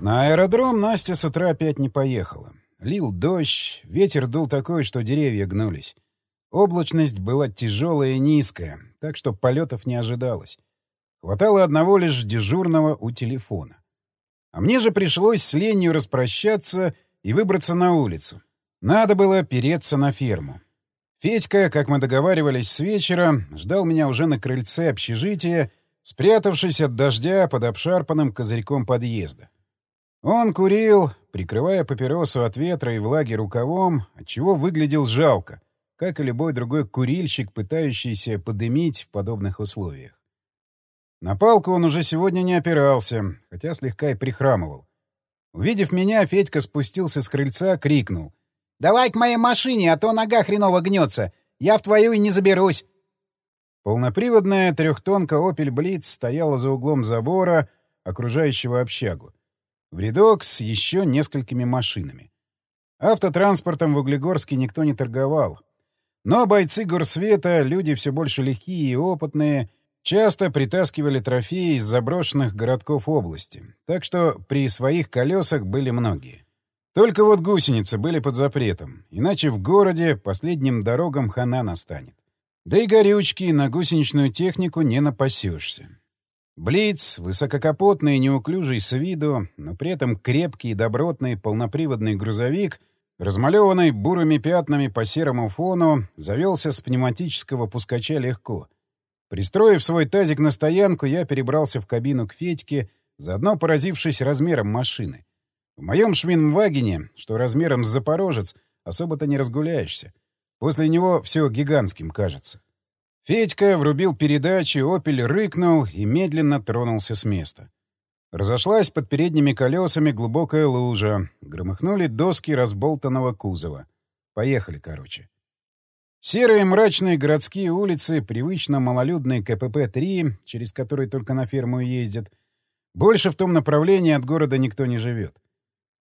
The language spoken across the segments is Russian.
На аэродром Настя с утра опять не поехала. Лил дождь, ветер дул такой, что деревья гнулись. Облачность была тяжелая и низкая, так что полетов не ожидалось. Хватало одного лишь дежурного у телефона. А мне же пришлось с ленью распрощаться и выбраться на улицу. Надо было переться на ферму. Федька, как мы договаривались с вечера, ждал меня уже на крыльце общежития, спрятавшись от дождя под обшарпанным козырьком подъезда. Он курил, прикрывая папиросу от ветра и влаги рукавом, отчего выглядел жалко, как и любой другой курильщик, пытающийся подымить в подобных условиях. На палку он уже сегодня не опирался, хотя слегка и прихрамывал. Увидев меня, Федька спустился с крыльца, крикнул. «Давай к моей машине, а то нога хреново гнется. Я в твою и не заберусь». Полноприводная трехтонка «Опель Блиц» стояла за углом забора, окружающего общагу. В рядок с еще несколькими машинами. Автотранспортом в Углегорске никто не торговал. Но бойцы горсвета, люди все больше лихие и опытные, часто притаскивали трофеи из заброшенных городков области, так что при своих колесах были многие. Только вот гусеницы были под запретом, иначе в городе последним дорогам хана настанет. Да и горючки на гусеничную технику не напасешься. Блиц, высококапотный и неуклюжий с виду, но при этом крепкий и добротный полноприводный грузовик, размалеванный бурыми пятнами по серому фону, завелся с пневматического пускача легко. Пристроив свой тазик на стоянку, я перебрался в кабину к Федьке, заодно поразившись размером машины. В моем Швинвагене, что размером с Запорожец, особо-то не разгуляешься. После него все гигантским кажется. Федька врубил передачи, «Опель» рыкнул и медленно тронулся с места. Разошлась под передними колесами глубокая лужа, громыхнули доски разболтанного кузова. Поехали, короче. Серые мрачные городские улицы, привычно малолюдный КПП-3, через который только на ферму ездят, больше в том направлении от города никто не живет.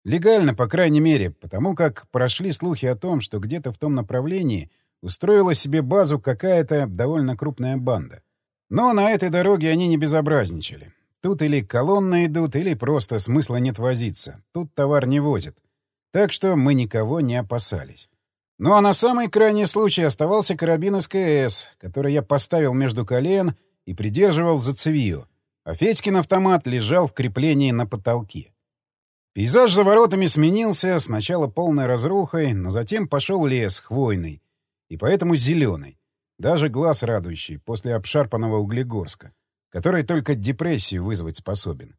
Легально, по крайней мере, потому как прошли слухи о том, что где-то в том направлении — устроила себе базу какая-то довольно крупная банда. Но на этой дороге они не безобразничали. Тут или колонны идут, или просто смысла нет возиться. Тут товар не возят. Так что мы никого не опасались. Ну а на самый крайний случай оставался карабин СКС, который я поставил между колен и придерживал за цевью, а Федькин автомат лежал в креплении на потолке. Пейзаж за воротами сменился, сначала полной разрухой, но затем пошел лес, хвойный, и поэтому зеленый, даже глаз радующий после обшарпанного Углегорска, который только депрессию вызвать способен.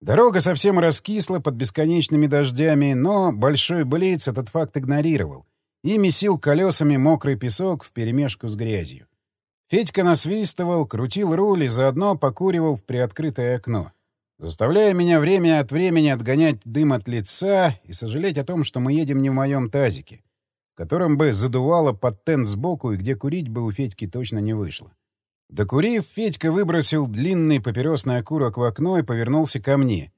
Дорога совсем раскисла под бесконечными дождями, но Большой Блиц этот факт игнорировал и месил колесами мокрый песок вперемешку с грязью. Федька насвистывал, крутил руль и заодно покуривал в приоткрытое окно, заставляя меня время от времени отгонять дым от лица и сожалеть о том, что мы едем не в моем тазике, которым бы задувало под тент сбоку и где курить бы у Федьки точно не вышло. Докурив, Федька выбросил длинный папиросный окурок в окно и повернулся ко мне.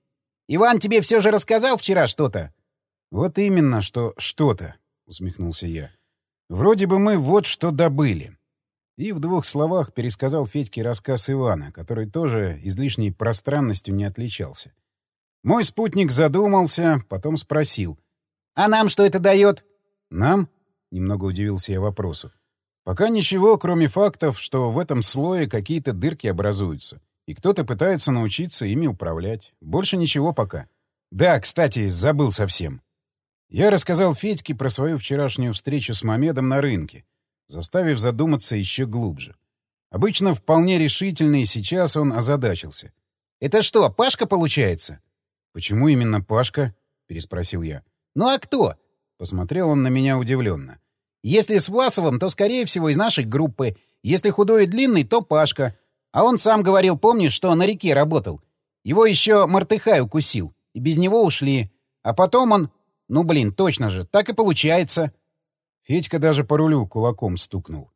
«Иван тебе все же рассказал вчера что-то?» «Вот именно, что что-то», — усмехнулся я. «Вроде бы мы вот что добыли». И в двух словах пересказал Федьке рассказ Ивана, который тоже излишней пространностью не отличался. Мой спутник задумался, потом спросил. «А нам что это дает?» «Нам?» — немного удивился я вопросу. «Пока ничего, кроме фактов, что в этом слое какие-то дырки образуются, и кто-то пытается научиться ими управлять. Больше ничего пока. Да, кстати, забыл совсем. Я рассказал Федьке про свою вчерашнюю встречу с Мамедом на рынке, заставив задуматься еще глубже. Обычно вполне решительный, сейчас он озадачился. «Это что, Пашка получается?» «Почему именно Пашка?» — переспросил я. «Ну а кто? Посмотрел он на меня удивленно. «Если с Власовым, то, скорее всего, из нашей группы. Если худой и длинный, то Пашка. А он сам говорил, помнишь, что на реке работал? Его еще Мартыхай укусил. И без него ушли. А потом он... Ну, блин, точно же, так и получается». Федька даже по рулю кулаком стукнул.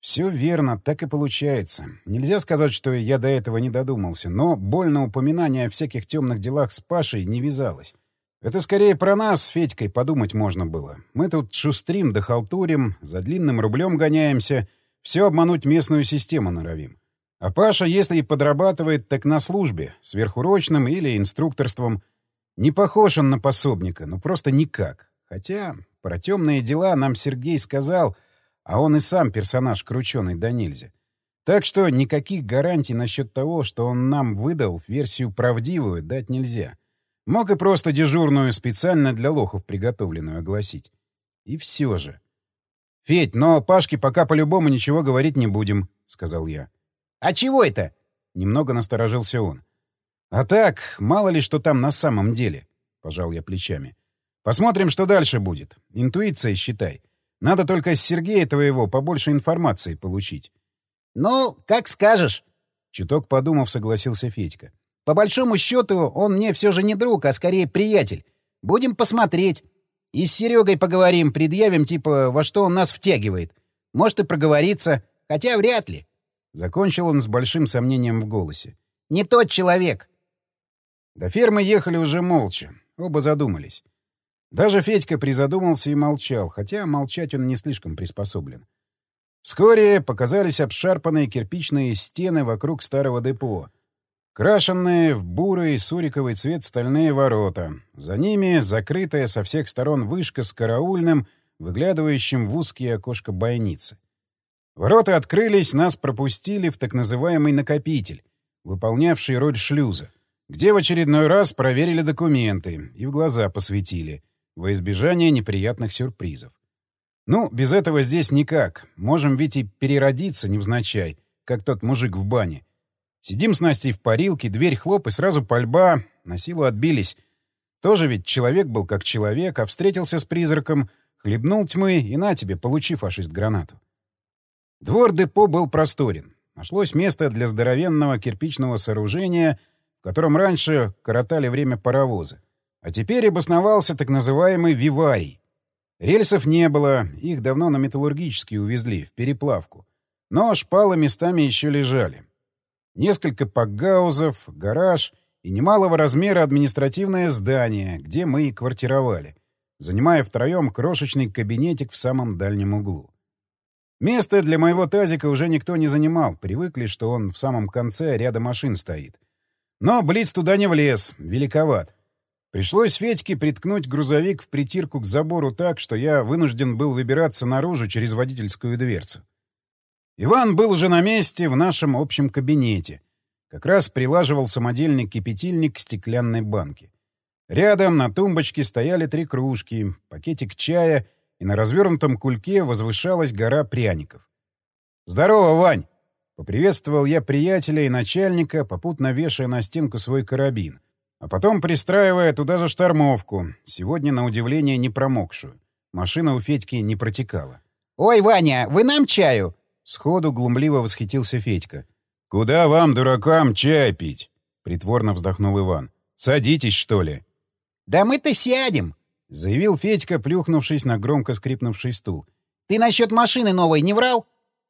«Все верно, так и получается. Нельзя сказать, что я до этого не додумался, но больно упоминание о всяких темных делах с Пашей не вязалось. Это скорее про нас с Федькой подумать можно было. Мы тут шустрим да халтурим, за длинным рублем гоняемся, все обмануть местную систему норовим. А Паша, если и подрабатывает, так на службе, сверхурочным или инструкторством. Не похож он на пособника, ну просто никак. Хотя про темные дела нам Сергей сказал, а он и сам персонаж крученый да нельзя. Так что никаких гарантий насчет того, что он нам выдал версию правдивую, дать нельзя. Мог и просто дежурную специально для лохов приготовленную огласить. И все же. — Федь, но Пашке пока по-любому ничего говорить не будем, — сказал я. — А чего это? — немного насторожился он. — А так, мало ли что там на самом деле, — пожал я плечами. — Посмотрим, что дальше будет. Интуиция, считай. Надо только с Сергея твоего побольше информации получить. — Ну, как скажешь. Чуток подумав, согласился Федька. — По большому счету, он мне все же не друг, а скорее приятель. Будем посмотреть. И с Серегой поговорим, предъявим, типа, во что он нас втягивает. Может и проговориться, хотя вряд ли. Закончил он с большим сомнением в голосе. Не тот человек. До фермы ехали уже молча. Оба задумались. Даже Федька призадумался и молчал, хотя молчать он не слишком приспособлен. Вскоре показались обшарпанные кирпичные стены вокруг старого депо. Крашенные в бурый суриковый цвет стальные ворота. За ними закрытая со всех сторон вышка с караульным, выглядывающим в узкие окошко бойницы. Ворота открылись, нас пропустили в так называемый накопитель, выполнявший роль шлюза, где в очередной раз проверили документы и в глаза посветили, во избежание неприятных сюрпризов. Ну, без этого здесь никак. Можем ведь и переродиться невзначай, как тот мужик в бане — Сидим с Настей в парилке, дверь хлоп, и сразу пальба. На силу отбились. Тоже ведь человек был как человек, а встретился с призраком, хлебнул тьмы, и на тебе, получи фашист гранату. Двор депо был просторен. Нашлось место для здоровенного кирпичного сооружения, в котором раньше коротали время паровозы. А теперь обосновался так называемый виварий. Рельсов не было, их давно на металлургический увезли, в переплавку. Но шпалы местами еще лежали несколько пакгаузов, гараж и немалого размера административное здание, где мы и квартировали, занимая втроем крошечный кабинетик в самом дальнем углу. Место для моего тазика уже никто не занимал, привыкли, что он в самом конце ряда машин стоит. Но Блиц туда не влез, великоват. Пришлось Федьке приткнуть грузовик в притирку к забору так, что я вынужден был выбираться наружу через водительскую дверцу. Иван был уже на месте в нашем общем кабинете. Как раз прилаживал самодельный кипятильник к стеклянной банке. Рядом на тумбочке стояли три кружки, пакетик чая, и на развернутом кульке возвышалась гора пряников. «Здорово, Вань!» — поприветствовал я приятеля и начальника, попутно вешая на стенку свой карабин, а потом пристраивая туда же штормовку, сегодня, на удивление, не промокшую. Машина у Федьки не протекала. «Ой, Ваня, вы нам чаю?» Сходу глумливо восхитился Федька. «Куда вам, дуракам, чай пить?» — притворно вздохнул Иван. «Садитесь, что ли?» «Да мы-то сядем!» — заявил Федька, плюхнувшись на громко скрипнувший стул. «Ты насчет машины новой не врал?»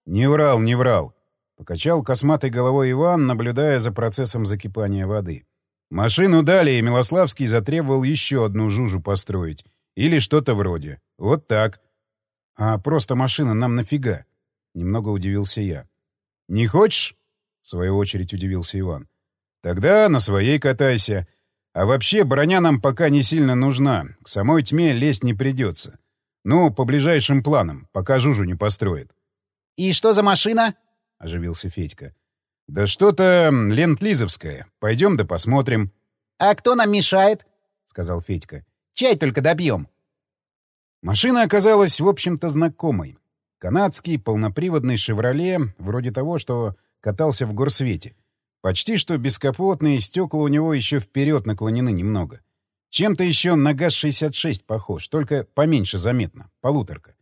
«Не врал, не врал», — покачал косматой головой Иван, наблюдая за процессом закипания воды. «Машину дали, и Милославский затребовал еще одну жужу построить. Или что-то вроде. Вот так. А просто машина нам нафига?» Немного удивился я. «Не хочешь?» — в свою очередь удивился Иван. «Тогда на своей катайся. А вообще броня нам пока не сильно нужна. К самой тьме лезть не придется. Ну, по ближайшим планам, пока Жужу не построит». «И что за машина?» — оживился Федька. «Да что-то ленд-лизовское. Пойдем да посмотрим». «А кто нам мешает?» — сказал Федька. «Чай только добьем». Машина оказалась, в общем-то, знакомой. Канадский полноприводный «Шевроле», вроде того, что катался в горсвете. Почти что бескапотные стекла у него еще вперед наклонены немного. Чем-то еще на ГАЗ-66 похож, только поменьше заметно, полуторка.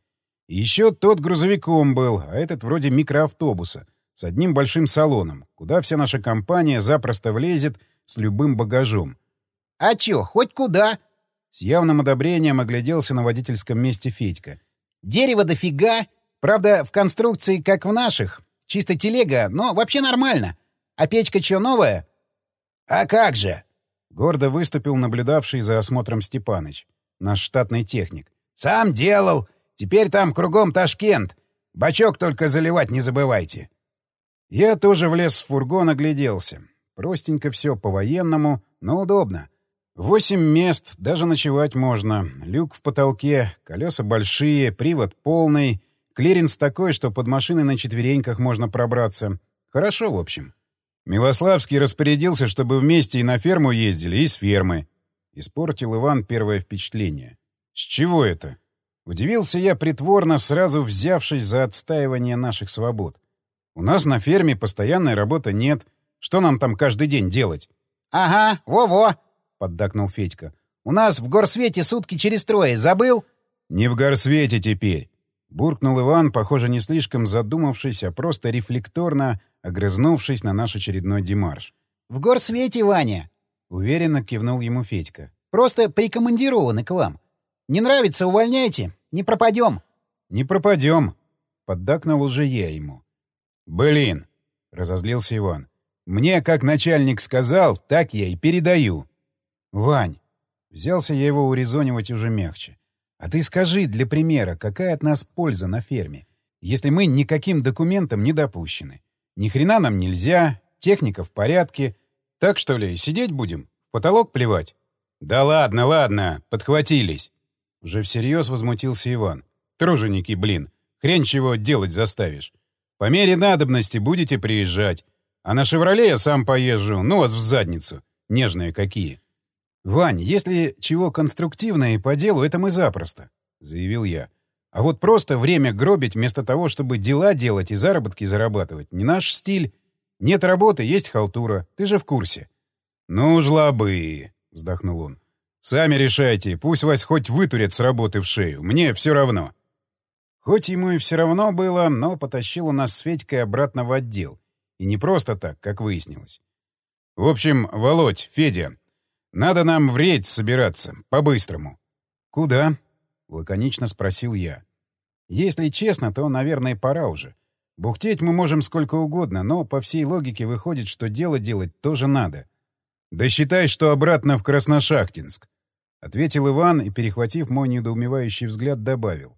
И еще тот грузовиком был, а этот вроде микроавтобуса, с одним большим салоном, куда вся наша компания запросто влезет с любым багажом. — А чё, хоть куда? С явным одобрением огляделся на водительском месте Федька. — Дерево дофига, Правда, в конструкции, как в наших. Чисто телега, но вообще нормально. А печка что, новая? — А как же? — гордо выступил наблюдавший за осмотром Степаныч, наш штатный техник. — Сам делал. Теперь там кругом Ташкент. Бачок только заливать не забывайте. Я тоже влез в фургон, огляделся. Простенько все, по-военному, но удобно. Восемь мест, даже ночевать можно. Люк в потолке, колеса большие, привод полный, клиренс такой, что под машиной на четвереньках можно пробраться. Хорошо, в общем. Милославский распорядился, чтобы вместе и на ферму ездили, и с фермы. Испортил Иван первое впечатление. С чего это? Удивился я притворно, сразу взявшись за отстаивание наших свобод. У нас на ферме постоянной работы нет. Что нам там каждый день делать? — Ага, во-во! — поддакнул Федька. — У нас в горсвете сутки через трое. Забыл? — Не в горсвете теперь. Буркнул Иван, похоже, не слишком задумавшись, а просто рефлекторно огрызнувшись на наш очередной демарш. «В горсвете, Ваня!» — уверенно кивнул ему Федька. «Просто прикомандированы к вам. Не нравится — увольняйте. Не пропадем. Не пропадем. Поддакнул уже я ему. Блин, разозлился Иван. Мне, как начальник сказал, так я и передаю. Вань, взялся я его урезонивать уже мягче. А ты скажи, для примера, какая от нас польза на ферме, если мы никаким документом не допущены? Ни хрена нам нельзя, техника в порядке. Так что ли, сидеть будем? В потолок плевать? Да ладно, ладно, подхватились. Уже всерьез возмутился Иван. «Труженики, блин! Хрен чего делать заставишь. По мере надобности будете приезжать. А на «Шевроле» я сам поезжу, ну вас в задницу. Нежные какие!» «Вань, если чего конструктивное и по делу, это мы запросто», — заявил я. «А вот просто время гробить вместо того, чтобы дела делать и заработки зарабатывать, не наш стиль. Нет работы, есть халтура. Ты же в курсе». «Ну, жлобы!» — вздохнул он. Сами решайте, пусть вас хоть вытурят с работы в шею, мне все равно. Хоть ему и все равно было, но потащил у нас с Федькой обратно в отдел. И не просто так, как выяснилось. В общем, Володь, Федя, надо нам в рейд собираться, по-быстрому. Куда? Лаконично спросил я. Если честно, то, наверное, пора уже. Бухтеть мы можем сколько угодно, но по всей логике выходит, что дело делать тоже надо. Да считай, что обратно в Красношахтинск. — ответил Иван и, перехватив мой недоумевающий взгляд, добавил.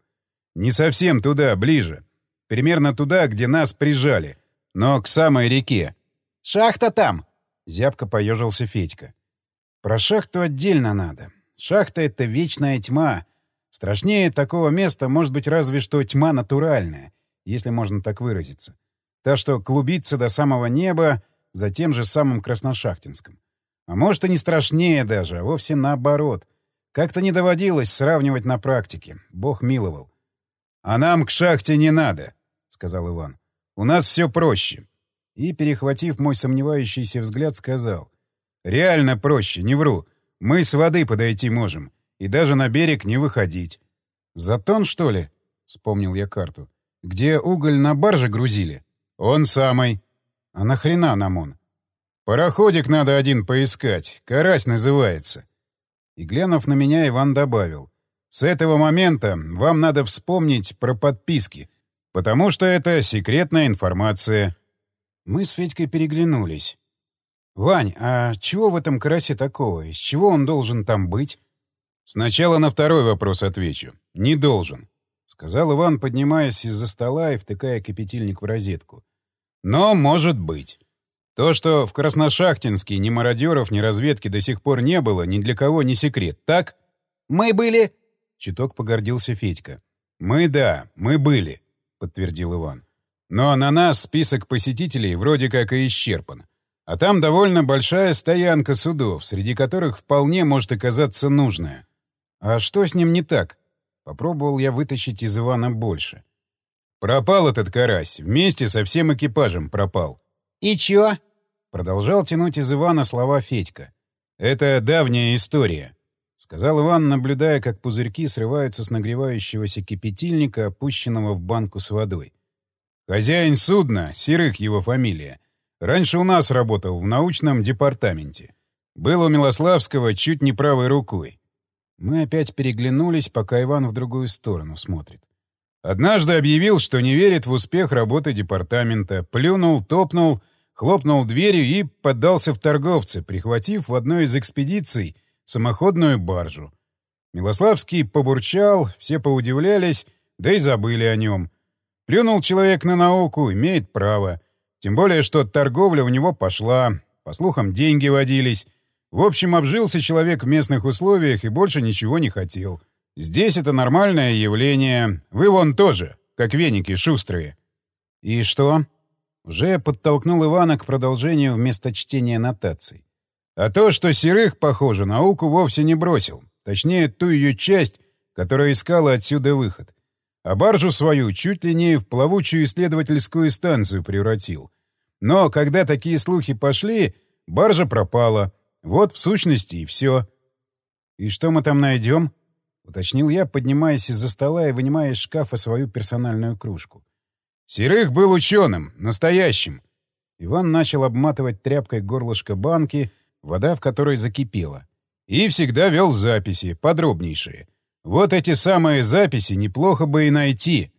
«Не совсем туда, ближе. Примерно туда, где нас прижали. Но к самой реке». «Шахта там!» — зябко поежился Федька. «Про шахту отдельно надо. Шахта — это вечная тьма. Страшнее такого места может быть разве что тьма натуральная, если можно так выразиться. Та, что клубится до самого неба за тем же самым Красношахтинском. А может, и не страшнее даже, а вовсе наоборот. Как-то не доводилось сравнивать на практике. Бог миловал. — А нам к шахте не надо, — сказал Иван. — У нас все проще. И, перехватив мой сомневающийся взгляд, сказал. — Реально проще, не вру. Мы с воды подойти можем. И даже на берег не выходить. — Затон, что ли? — вспомнил я карту. — Где уголь на барже грузили? — Он самый. — А нахрена нам он? — Пароходик надо один поискать. Карась называется. И, глянув на меня, Иван добавил. «С этого момента вам надо вспомнить про подписки, потому что это секретная информация». Мы с Федькой переглянулись. «Вань, а чего в этом карасе такого? Из чего он должен там быть?» «Сначала на второй вопрос отвечу. Не должен», — сказал Иван, поднимаясь из-за стола и втыкая кипятильник в розетку. «Но может быть. То, что в Красношахтинске ни мародеров, ни разведки до сих пор не было, ни для кого не секрет, так? Мы были... Чуток погордился Федька. Мы, да, мы были, подтвердил Иван. Но на нас список посетителей вроде как и исчерпан. А там довольно большая стоянка судов, среди которых вполне может оказаться нужное. А что с ним не так? Попробовал я вытащить из Ивана больше. Пропал этот карась, вместе со всем экипажем пропал. «И чё?» — продолжал тянуть из Ивана слова Федька. «Это давняя история», — сказал Иван, наблюдая, как пузырьки срываются с нагревающегося кипятильника, опущенного в банку с водой. «Хозяин судна, Серых его фамилия, раньше у нас работал в научном департаменте. Был у Милославского чуть не правой рукой. Мы опять переглянулись, пока Иван в другую сторону смотрит. Однажды объявил, что не верит в успех работы департамента, плюнул, топнул — хлопнул дверью и поддался в торговцы, прихватив в одной из экспедиций самоходную баржу. Милославский побурчал, все поудивлялись, да и забыли о нем. Плюнул человек на науку, имеет право. Тем более, что торговля у него пошла, по слухам, деньги водились. В общем, обжился человек в местных условиях и больше ничего не хотел. Здесь это нормальное явление. Вы вон тоже, как веники шустрые. И что? Уже подтолкнул Ивана к продолжению вместо чтения нотаций. А то, что Серых, похоже, науку вовсе не бросил. Точнее, ту ее часть, которая искала отсюда выход. А баржу свою чуть ли не в плавучую исследовательскую станцию превратил. Но когда такие слухи пошли, баржа пропала. Вот в сущности и все. «И что мы там найдем?» — уточнил я, поднимаясь из-за стола и вынимая из шкафа свою персональную кружку. «Серых был ученым, настоящим». Иван начал обматывать тряпкой горлышко банки, вода в которой закипела. «И всегда вел записи, подробнейшие. Вот эти самые записи неплохо бы и найти».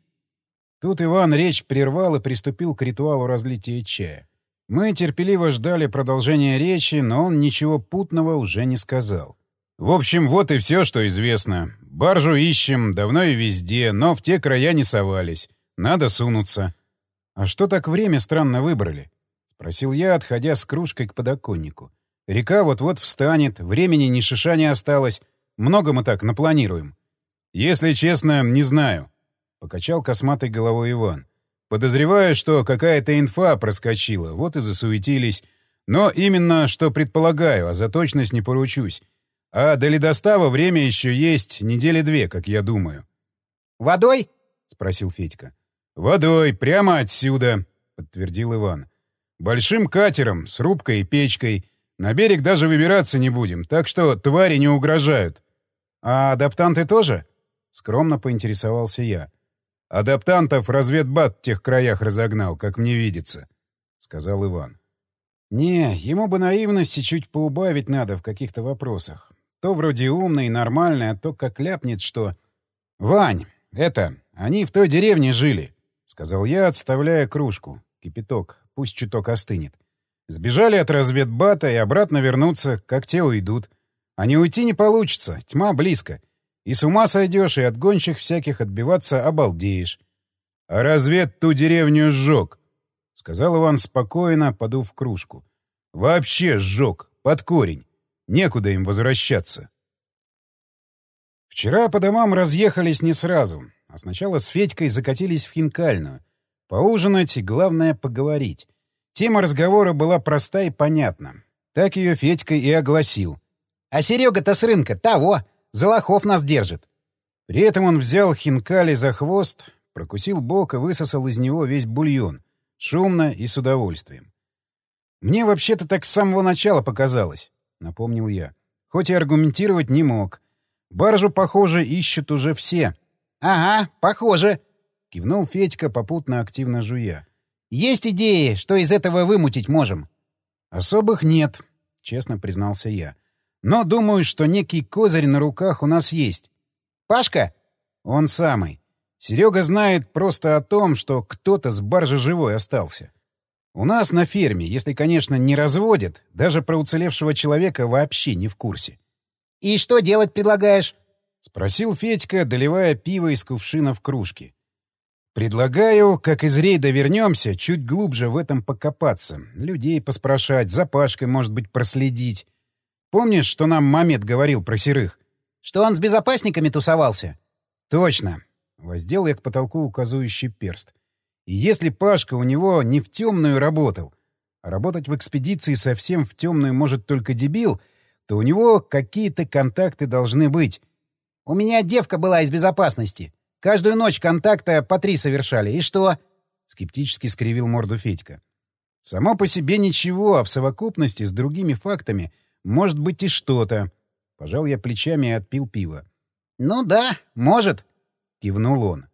Тут Иван речь прервал и приступил к ритуалу разлития чая. Мы терпеливо ждали продолжения речи, но он ничего путного уже не сказал. В общем, вот и все, что известно. Баржу ищем, давно и везде, но в те края не совались. Надо сунуться. — А что так время странно выбрали? — спросил я, отходя с кружкой к подоконнику. — Река вот-вот встанет, времени ни шиша не осталось. Много мы так напланируем. — Если честно, не знаю, — покачал косматой головой Иван. — Подозреваю, что какая-то инфа проскочила, вот и засуетились. Но именно что предполагаю, а за точность не поручусь. А до ледостава время еще есть, недели две, как я думаю. «Водой?» — спросил Федька. «Водой, прямо отсюда», — подтвердил Иван. «Большим катером, с рубкой и печкой. На берег даже выбираться не будем, так что твари не угрожают». «А адаптанты тоже?» — скромно поинтересовался я. «Адаптантов разведбат в тех краях разогнал, как мне видится», — сказал Иван. «Не, ему бы наивности чуть поубавить надо в каких-то вопросах. То вроде умный, нормальный, а то как ляпнет, что... «Вань, это, они в той деревне жили», — сказал я, отставляя кружку. Кипяток, пусть чуток остынет. Сбежали от разведбата и обратно вернуться, как те уйдут. А не уйти не получится, тьма близко. И с ума сойдешь, и от гонщих всяких отбиваться обалдеешь. — А развед ту деревню сжег, — сказал Иван спокойно, подув кружку. — Вообще сжег, под корень. Некуда им возвращаться. Вчера по домам разъехались не сразу, а сначала с Федькой закатились в хинкальную. Поужинать и, главное, поговорить. Тема разговора была проста и понятна. Так ее Федька и огласил. «А Серега-то с рынка того! Золохов нас держит!» При этом он взял хинкали за хвост, прокусил бок и высосал из него весь бульон. Шумно и с удовольствием. Мне вообще-то так с самого начала показалось напомнил я. Хоть и аргументировать не мог. Баржу, похоже, ищут уже все. — Ага, похоже, — кивнул Федька, попутно активно жуя. — Есть идеи, что из этого вымутить можем? — Особых нет, — честно признался я. — Но думаю, что некий козырь на руках у нас есть. — Пашка? — Он самый. Серега знает просто о том, что кто-то с баржи живой остался. У нас на ферме, если, конечно, не разводят, даже про уцелевшего человека вообще не в курсе. — И что делать предлагаешь? — спросил Федька, доливая пиво из кувшина в кружке. — Предлагаю, как из рейда вернемся, чуть глубже в этом покопаться, людей поспрашать, за Пашкой, может быть, проследить. Помнишь, что нам Мамед говорил про серых? — Что он с безопасниками тусовался? — Точно. Воздел я к потолку указующий перст. — и если Пашка у него не в темную работал, а работать в экспедиции совсем в темную может только дебил, то у него какие-то контакты должны быть. «У меня девка была из безопасности. Каждую ночь контакта по три совершали. И что?» — скептически скривил морду Федька. «Само по себе ничего, а в совокупности с другими фактами может быть и что-то». Пожал я плечами и отпил пиво. «Ну да, может», — кивнул он.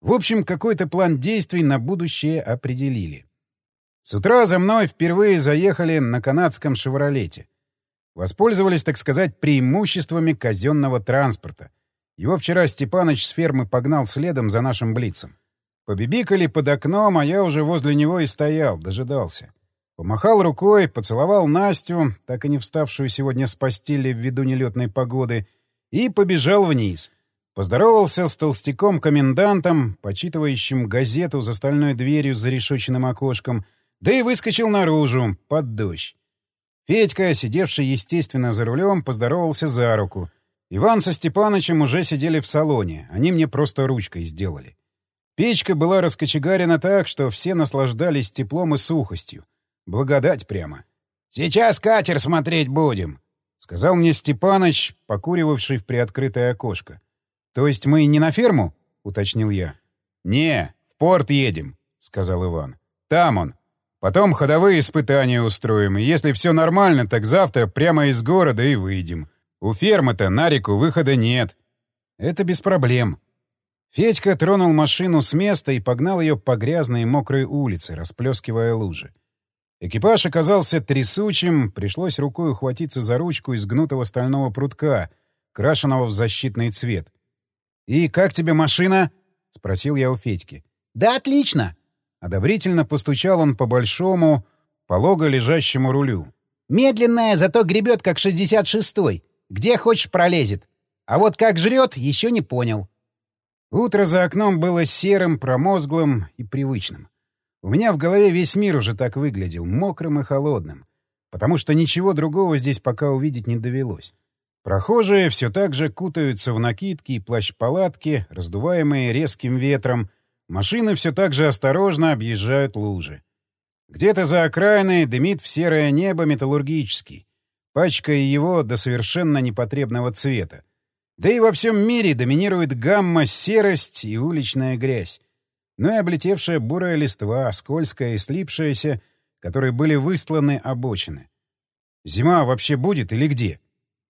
В общем, какой-то план действий на будущее определили. С утра за мной впервые заехали на канадском «Шевролете». Воспользовались, так сказать, преимуществами казенного транспорта. Его вчера Степаныч с фермы погнал следом за нашим блицем. Побибикали под окном, а я уже возле него и стоял, дожидался. Помахал рукой, поцеловал Настю, так и не вставшую сегодня с постели ввиду нелетной погоды, и побежал вниз. Поздоровался с толстяком-комендантом, почитывающим газету за стальной дверью с зарешоченным окошком, да и выскочил наружу, под дождь. Федька, сидевший, естественно, за рулем, поздоровался за руку. Иван со Степанычем уже сидели в салоне, они мне просто ручкой сделали. Печка была раскочегарена так, что все наслаждались теплом и сухостью. Благодать прямо. «Сейчас катер смотреть будем», — сказал мне Степаныч, покуривавший в приоткрытое окошко. «То есть мы не на ферму?» — уточнил я. «Не, в порт едем», — сказал Иван. «Там он. Потом ходовые испытания устроим, и если все нормально, так завтра прямо из города и выйдем. У фермы-то на реку выхода нет. Это без проблем. Федька тронул машину с места и погнал ее по грязной и мокрой улице, расплескивая лужи. Экипаж оказался трясучим, пришлось рукой ухватиться за ручку из гнутого стального прутка, крашеного в защитный цвет. «И как тебе машина?» — спросил я у Федьки. «Да отлично!» Одобрительно постучал он по большому, полого лежащему рулю. «Медленная, зато гребет, как шестьдесят шестой. Где хочешь пролезет. А вот как жрет, еще не понял». Утро за окном было серым, промозглым и привычным. У меня в голове весь мир уже так выглядел, мокрым и холодным, потому что ничего другого здесь пока увидеть не довелось. Прохожие все так же кутаются в накидки и плащ-палатки, раздуваемые резким ветром, Машины все так же осторожно объезжают лужи. Где-то за окраиной дымит в серое небо металлургический, пачкая его до совершенно непотребного цвета. Да и во всем мире доминирует гамма серость и уличная грязь. Ну и облетевшая бурая листва, скользкая и слипшаяся, которые были выстланы обочины. «Зима вообще будет или где?»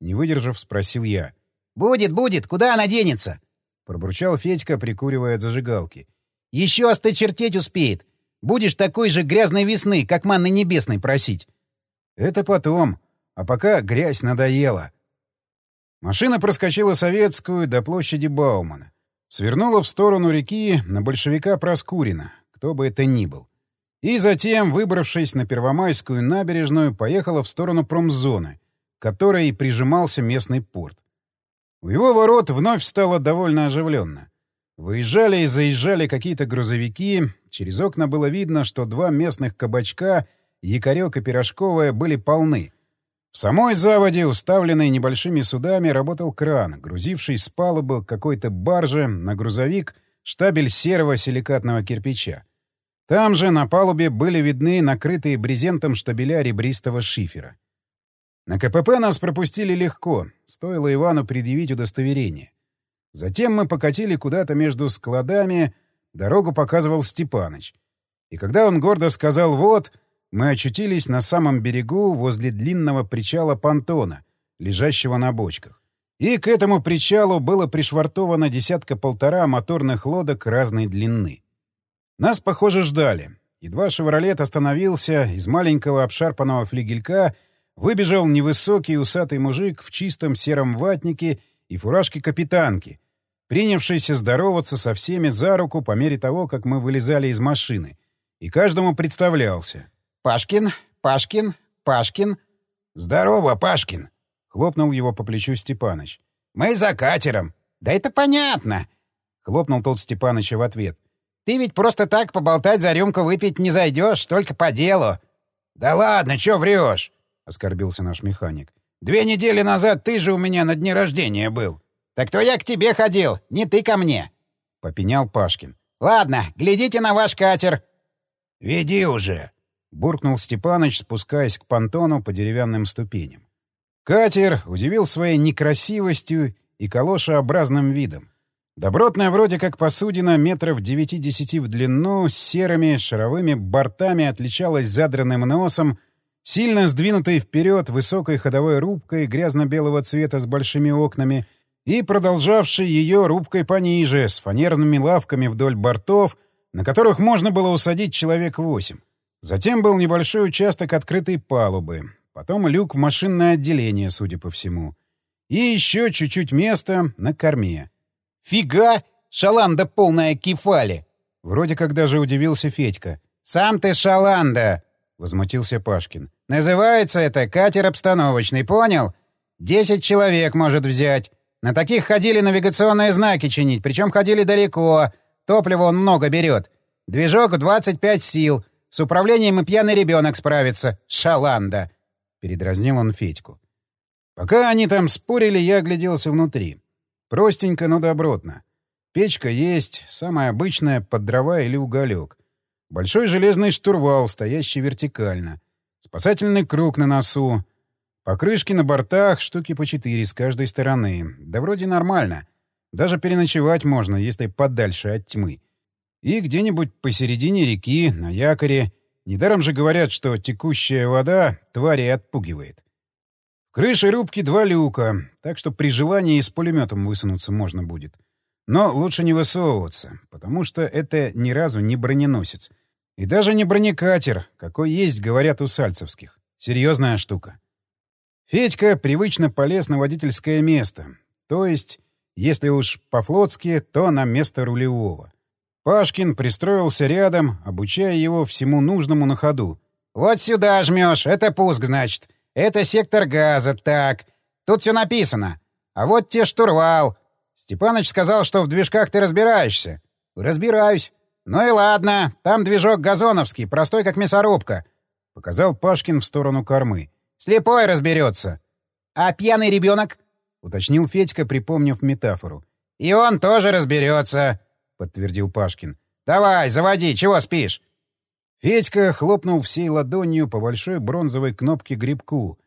Не выдержав, спросил я. «Будет, будет. Куда она денется?» Пробурчал Федька, прикуривая от зажигалки. Еще осточертеть успеет. Будешь такой же грязной весны, как манны небесной просить. Это потом. А пока грязь надоела. Машина проскочила Советскую до площади Баумана. Свернула в сторону реки на большевика Проскурина, кто бы это ни был. И затем, выбравшись на Первомайскую набережную, поехала в сторону промзоны, которой и прижимался местный порт. У его ворот вновь стало довольно оживленно. Выезжали и заезжали какие-то грузовики. Через окна было видно, что два местных кабачка, якорек и пирожковая, были полны. В самой заводе, уставленной небольшими судами, работал кран, грузивший с палубы какой-то баржи на грузовик штабель серого силикатного кирпича. Там же на палубе были видны накрытые брезентом штабеля ребристого шифера. На КПП нас пропустили легко, стоило Ивану предъявить удостоверение. Затем мы покатили куда-то между складами, дорогу показывал Степаныч. И когда он гордо сказал «вот», мы очутились на самом берегу возле длинного причала понтона, лежащего на бочках. И к этому причалу было пришвартовано десятка-полтора моторных лодок разной длины. Нас, похоже, ждали. Едва «Шевролет» остановился, из маленького обшарпанного флигелька выбежал невысокий усатый мужик в чистом сером ватнике и фуражке капитанки, принявшийся здороваться со всеми за руку по мере того, как мы вылезали из машины, и каждому представлялся. «Пашкин, Пашкин, Пашкин». «Здорово, Пашкин!» — хлопнул его по плечу Степаныч. «Мы за катером». «Да это понятно!» — хлопнул тот Степаныча в ответ. «Ты ведь просто так поболтать за рюмку выпить не зайдешь, только по делу». «Да ладно, чё врешь?» — оскорбился наш механик. «Две недели назад ты же у меня на дне рождения был». «Так то я к тебе ходил, не ты ко мне!» — попенял Пашкин. «Ладно, глядите на ваш катер!» «Веди уже!» — буркнул Степаныч, спускаясь к понтону по деревянным ступеням. Катер удивил своей некрасивостью и калошеобразным видом. Добротная вроде как посудина метров девяти-десяти в длину, с серыми шаровыми бортами отличалась задранным носом, сильно сдвинутой вперед высокой ходовой рубкой грязно-белого цвета с большими окнами — и продолжавший ее рубкой пониже, с фанерными лавками вдоль бортов, на которых можно было усадить человек восемь. Затем был небольшой участок открытой палубы, потом люк в машинное отделение, судя по всему. И еще чуть-чуть места на корме. «Фига! Шаланда полная кефали!» Вроде как даже удивился Федька. «Сам ты шаланда!» — возмутился Пашкин. «Называется это катер обстановочный, понял? Десять человек может взять. На таких ходили навигационные знаки чинить, причем ходили далеко. Топлива он много берет. Движок в 25 сил. С управлением и пьяный ребенок справится. Шаланда. передразнил он Федьку. Пока они там спорили, я огляделся внутри. Простенько, но добротно. Печка есть, самая обычная, под дрова или уголек. Большой железный штурвал, стоящий вертикально. Спасательный круг на носу. Покрышки на бортах, штуки по четыре с каждой стороны. Да вроде нормально. Даже переночевать можно, если подальше от тьмы. И где-нибудь посередине реки, на якоре. Недаром же говорят, что текущая вода твари отпугивает. В крыше рубки два люка, так что при желании с пулеметом высунуться можно будет. Но лучше не высовываться, потому что это ни разу не броненосец. И даже не бронекатер, какой есть, говорят, у сальцевских. Серьезная штука. Федька привычно полез на водительское место. То есть, если уж по-флотски, то на место рулевого. Пашкин пристроился рядом, обучая его всему нужному на ходу. «Вот сюда жмешь, это пуск, значит. Это сектор газа, так. Тут все написано. А вот те штурвал. Степаныч сказал, что в движках ты разбираешься. Разбираюсь. Ну и ладно, там движок газоновский, простой как мясорубка. Показал Пашкин в сторону кормы. Слепой разберется. А пьяный ребенок? Уточнил Федька, припомнив метафору. И он тоже разберется, подтвердил Пашкин. Давай, заводи, чего спишь? Федька хлопнул всей ладонью по большой бронзовой кнопке грибку,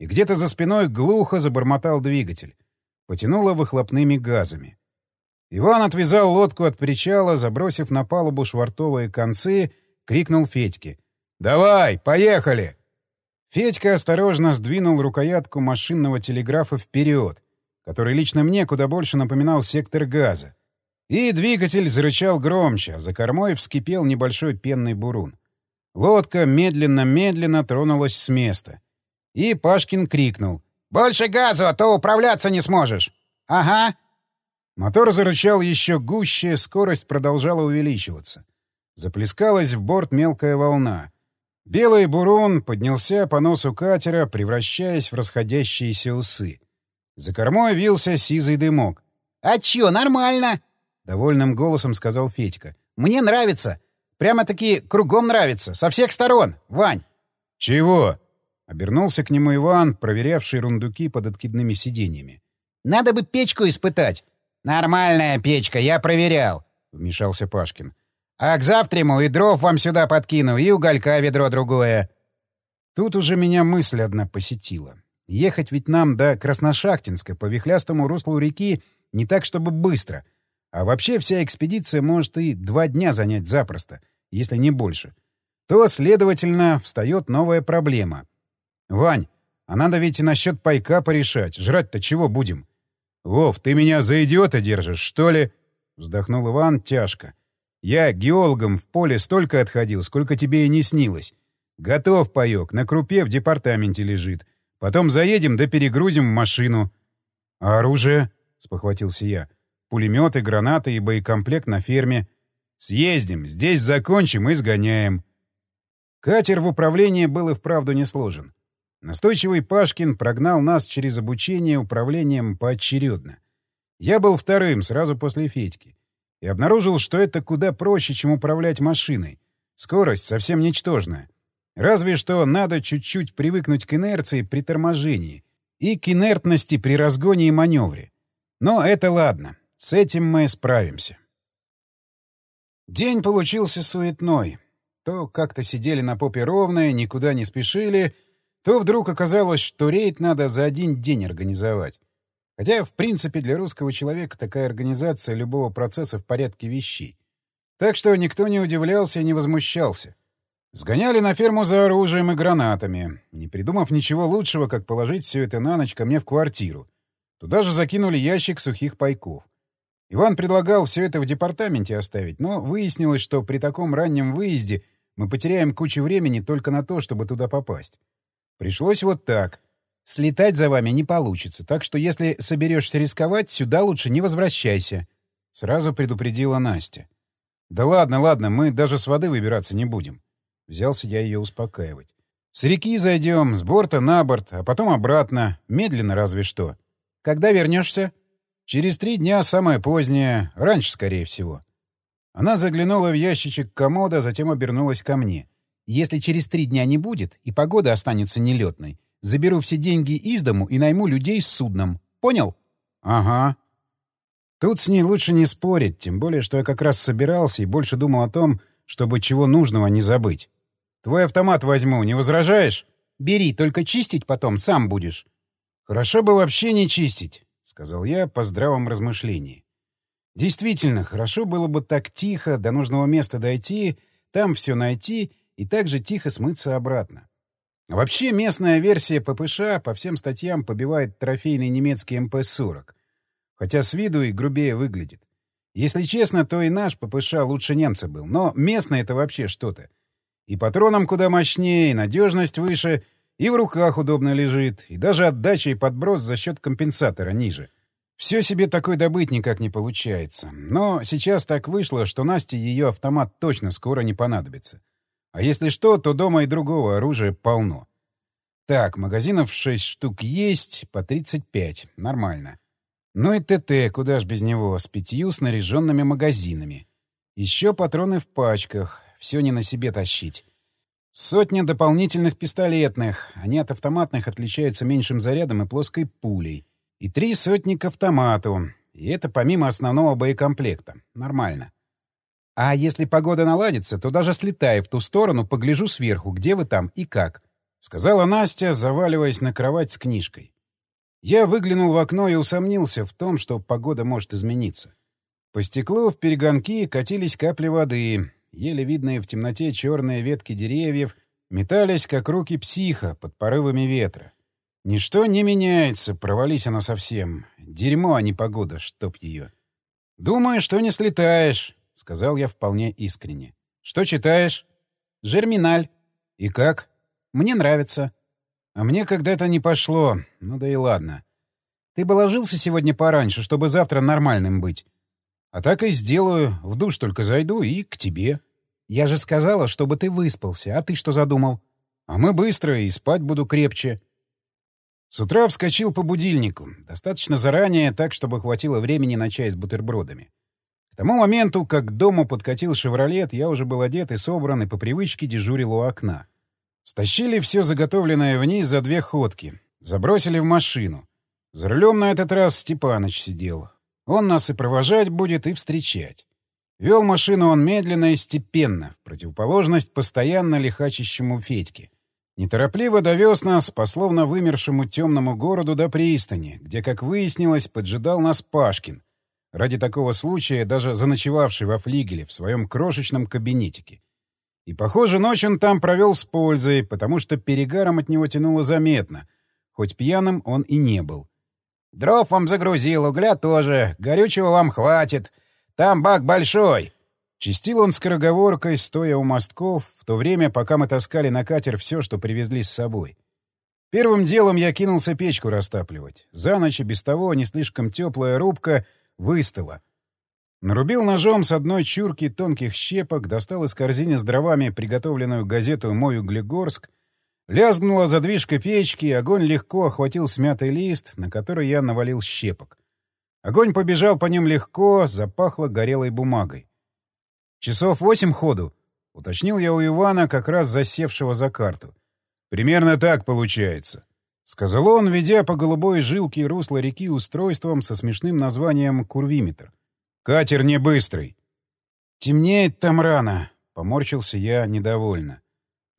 и где-то за спиной глухо забормотал двигатель. Потянуло выхлопными газами. Иван отвязал лодку от причала, забросив на палубу швартовые концы, крикнул Федьке. «Давай, поехали!» Федька осторожно сдвинул рукоятку машинного телеграфа вперед, который лично мне куда больше напоминал сектор газа. И двигатель зарычал громче, а за кормой вскипел небольшой пенный бурун. Лодка медленно-медленно тронулась с места. И Пашкин крикнул. «Больше газу, а то управляться не сможешь!» «Ага!» Мотор зарычал еще гуще, скорость продолжала увеличиваться. Заплескалась в борт мелкая волна. Белый бурун поднялся по носу катера, превращаясь в расходящиеся усы. За кормой вился сизый дымок. «А чё, нормально!» — довольным голосом сказал Федька. «Мне нравится. Прямо-таки кругом нравится. Со всех сторон. Вань!» «Чего?» — обернулся к нему Иван, проверявший рундуки под откидными сиденьями. «Надо бы печку испытать. «Нормальная печка, я проверял», — вмешался Пашкин. «А к завтраму и дров вам сюда подкину, и уголька ведро другое». Тут уже меня мысль одна посетила. Ехать ведь нам до Красношахтинска по вихлястому руслу реки не так, чтобы быстро. А вообще вся экспедиция может и два дня занять запросто, если не больше. То, следовательно, встает новая проблема. «Вань, а надо ведь и насчет пайка порешать. Жрать-то чего будем?» «Вов, ты меня за идиота держишь, что ли?» — вздохнул Иван тяжко. «Я геологом в поле столько отходил, сколько тебе и не снилось. Готов паёк, на крупе в департаменте лежит. Потом заедем да перегрузим в машину». «А оружие?» — спохватился я. «Пулеметы, гранаты и боекомплект на ферме. Съездим, здесь закончим и сгоняем». Катер в управлении был и вправду не сложен. Настойчивый Пашкин прогнал нас через обучение управлением поочередно. Я был вторым, сразу после Федьки. И обнаружил, что это куда проще, чем управлять машиной. Скорость совсем ничтожная. Разве что надо чуть-чуть привыкнуть к инерции при торможении и к инертности при разгоне и маневре. Но это ладно. С этим мы справимся. День получился суетной. То как-то сидели на попе ровно, никуда не спешили — то вдруг оказалось, что рейд надо за один день организовать. Хотя, в принципе, для русского человека такая организация любого процесса в порядке вещей. Так что никто не удивлялся и не возмущался. Сгоняли на ферму за оружием и гранатами, не придумав ничего лучшего, как положить все это на ночь ко мне в квартиру. Туда же закинули ящик сухих пайков. Иван предлагал все это в департаменте оставить, но выяснилось, что при таком раннем выезде мы потеряем кучу времени только на то, чтобы туда попасть. Пришлось вот так. Слетать за вами не получится, так что если соберешься рисковать, сюда лучше не возвращайся. Сразу предупредила Настя. Да ладно, ладно, мы даже с воды выбираться не будем. Взялся я ее успокаивать. С реки зайдем, с борта на борт, а потом обратно. Медленно разве что. Когда вернешься? Через три дня самое позднее, раньше, скорее всего. Она заглянула в ящичек комода, затем обернулась ко мне. Если через три дня не будет, и погода останется нелетной, заберу все деньги из дому и найму людей с судном. Понял? — Ага. Тут с ней лучше не спорить, тем более, что я как раз собирался и больше думал о том, чтобы чего нужного не забыть. Твой автомат возьму, не возражаешь? — Бери, только чистить потом сам будешь. — Хорошо бы вообще не чистить, — сказал я по здравом размышлении. Действительно, хорошо было бы так тихо до нужного места дойти, там все найти и так же тихо смыться обратно. Вообще, местная версия ППШ по всем статьям побивает трофейный немецкий МП-40, хотя с виду и грубее выглядит. Если честно, то и наш ППШ лучше немца был, но местный — это вообще что-то. И патроном куда мощнее, надежность выше, и в руках удобно лежит, и даже отдача и подброс за счет компенсатора ниже. Все себе такой добыть никак не получается. Но сейчас так вышло, что Насте ее автомат точно скоро не понадобится. А если что, то дома и другого оружия полно. Так, магазинов 6 штук есть, по 35. Нормально. Ну и ТТ, куда ж без него, с пятью снаряженными магазинами. Еще патроны в пачках, все не на себе тащить. Сотня дополнительных пистолетных, они от автоматных отличаются меньшим зарядом и плоской пулей. И три сотни к автомату, и это помимо основного боекомплекта. Нормально. А если погода наладится, то даже слетая в ту сторону, погляжу сверху, где вы там и как. — сказала Настя, заваливаясь на кровать с книжкой. Я выглянул в окно и усомнился в том, что погода может измениться. По стеклу в перегонки катились капли воды, еле видные в темноте черные ветки деревьев метались, как руки психа, под порывами ветра. Ничто не меняется, провались оно совсем. Дерьмо, а не погода, чтоб ее. — Думаю, что не слетаешь, — сказал я вполне искренне. — Что читаешь? — Жерминаль. — И как? — Мне нравится. — А мне когда-то не пошло. Ну да и ладно. Ты бы ложился сегодня пораньше, чтобы завтра нормальным быть. — А так и сделаю. В душ только зайду и к тебе. — Я же сказала, чтобы ты выспался. А ты что задумал? — А мы быстро, и спать буду крепче. С утра вскочил по будильнику. Достаточно заранее, так, чтобы хватило времени на чай с бутербродами. К тому моменту, как к дому подкатил «Шевролет», я уже был одет и собран, и по привычке дежурил у окна. Стащили все заготовленное вниз за две ходки. Забросили в машину. За рулем на этот раз Степаныч сидел. Он нас и провожать будет, и встречать. Вел машину он медленно и степенно, в противоположность постоянно лихачащему Федьке. Неторопливо довез нас по словно вымершему темному городу до пристани, где, как выяснилось, поджидал нас Пашкин, ради такого случая даже заночевавший во флигеле в своем крошечном кабинетике. И, похоже, ночь он там провел с пользой, потому что перегаром от него тянуло заметно, хоть пьяным он и не был. «Дров вам загрузил, угля тоже, горючего вам хватит. Там бак большой!» Чистил он скороговоркой, стоя у мостков, в то время, пока мы таскали на катер все, что привезли с собой. Первым делом я кинулся печку растапливать. За ночь без того не слишком теплая рубка — Выстыла. Нарубил ножом с одной чурки тонких щепок, достал из корзины с дровами приготовленную газету «Мой Углегорск», лязгнула задвижка печки, огонь легко охватил смятый лист, на который я навалил щепок. Огонь побежал по ним легко, запахло горелой бумагой. «Часов восемь ходу», — уточнил я у Ивана, как раз засевшего за карту. «Примерно так получается», — сказал он, ведя по голубой жилке русло реки устройством со смешным названием «Курвиметр». «Катер не быстрый». «Темнеет там рано», — поморщился я недовольно.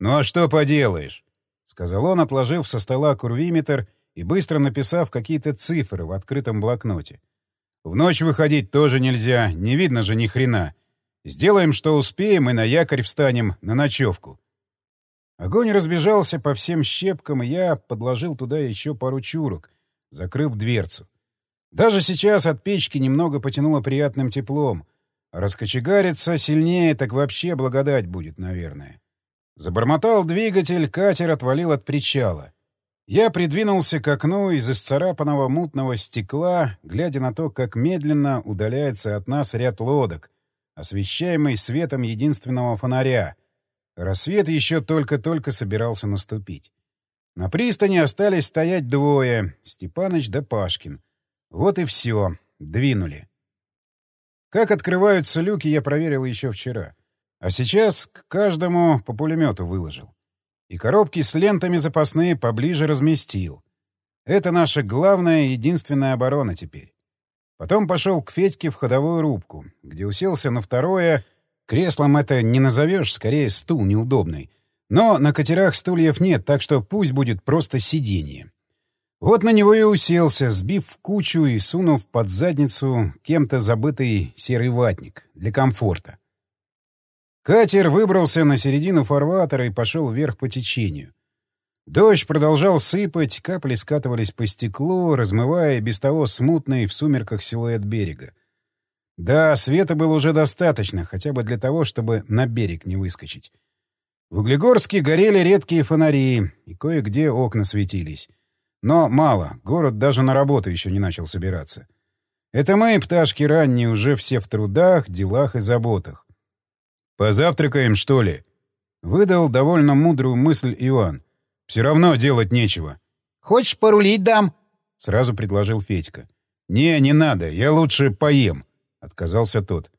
«Ну а что поделаешь?» — сказал он, отложив со стола курвиметр и быстро написав какие-то цифры в открытом блокноте. «В ночь выходить тоже нельзя, не видно же ни хрена. Сделаем, что успеем, и на якорь встанем, на ночевку». Огонь разбежался по всем щепкам, и я подложил туда еще пару чурок, закрыв дверцу. Даже сейчас от печки немного потянуло приятным теплом, а раскочегариться сильнее так вообще благодать будет, наверное. Забормотал двигатель, катер отвалил от причала. Я придвинулся к окну из исцарапанного мутного стекла, глядя на то, как медленно удаляется от нас ряд лодок, освещаемый светом единственного фонаря — Рассвет еще только-только собирался наступить. На пристани остались стоять двое — Степаныч да Пашкин. Вот и все. Двинули. Как открываются люки, я проверил еще вчера. А сейчас к каждому по пулемету выложил. И коробки с лентами запасные поближе разместил. Это наша главная и единственная оборона теперь. Потом пошел к Федьке в ходовую рубку, где уселся на второе. Креслом это не назовешь, скорее стул неудобный. Но на катерах стульев нет, так что пусть будет просто сиденье. Вот на него и уселся, сбив в кучу и сунув под задницу кем-то забытый серый ватник для комфорта. Катер выбрался на середину фарватера и пошел вверх по течению. Дождь продолжал сыпать, капли скатывались по стеклу, размывая без того смутный в сумерках силуэт берега. Да, света было уже достаточно, хотя бы для того, чтобы на берег не выскочить. В Углегорске горели редкие фонари, и кое-где окна светились. Но мало, город даже на работу еще не начал собираться. Это мы, пташки ранние, уже все в трудах, делах и заботах. «Позавтракаем, что ли?» — выдал довольно мудрую мысль Иван. «Все равно делать нечего». «Хочешь порулить дам?» — сразу предложил Федька. «Не, не надо, я лучше поем», — отказался тот.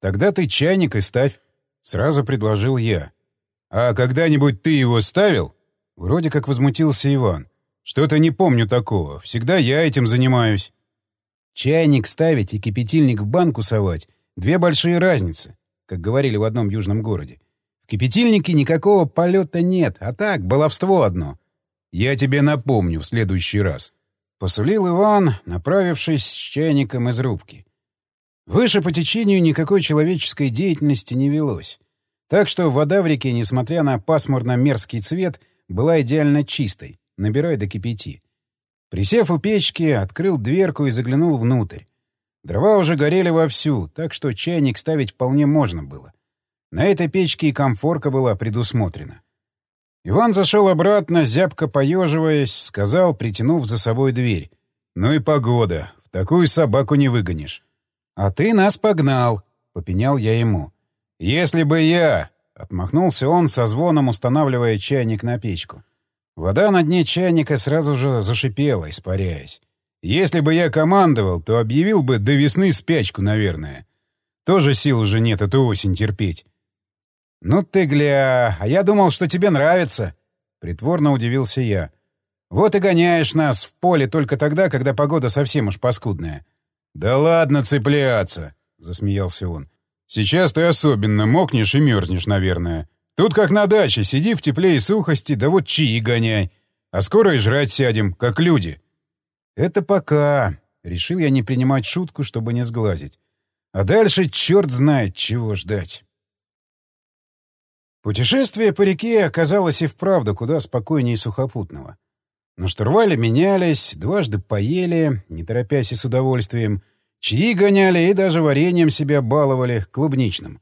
«Тогда ты чайник и ставь», — сразу предложил я. «А когда-нибудь ты его ставил?» Вроде как возмутился Иван. «Что-то не помню такого. Всегда я этим занимаюсь». Чайник ставить и кипятильник в банку совать — две большие разницы как говорили в одном южном городе. В кипятильнике никакого полета нет, а так, баловство одно. Я тебе напомню в следующий раз. Посулил Иван, направившись с чайником из рубки. Выше по течению никакой человеческой деятельности не велось. Так что вода в реке, несмотря на пасмурно-мерзкий цвет, была идеально чистой. Набирай до кипяти. Присев у печки, открыл дверку и заглянул внутрь. Дрова уже горели вовсю, так что чайник ставить вполне можно было. На этой печке и комфорка была предусмотрена. Иван зашел обратно, зябко поеживаясь, сказал, притянув за собой дверь. «Ну и погода. В такую собаку не выгонишь». «А ты нас погнал», — попенял я ему. «Если бы я...» — отмахнулся он со звоном, устанавливая чайник на печку. Вода на дне чайника сразу же зашипела, испаряясь. Если бы я командовал, то объявил бы до весны спячку, наверное. Тоже сил уже нет эту осень терпеть. «Ну ты гля, а я думал, что тебе нравится!» Притворно удивился я. «Вот и гоняешь нас в поле только тогда, когда погода совсем уж паскудная». «Да ладно цепляться!» — засмеялся он. «Сейчас ты особенно мокнешь и мерзнешь, наверное. Тут как на даче, сиди в тепле и сухости, да вот чаи гоняй. А скоро и жрать сядем, как люди». «Это пока...» — решил я не принимать шутку, чтобы не сглазить. А дальше черт знает, чего ждать. Путешествие по реке оказалось и вправду куда спокойнее сухопутного. На штурвале менялись, дважды поели, не торопясь и с удовольствием, чаи гоняли и даже вареньем себя баловали, клубничным.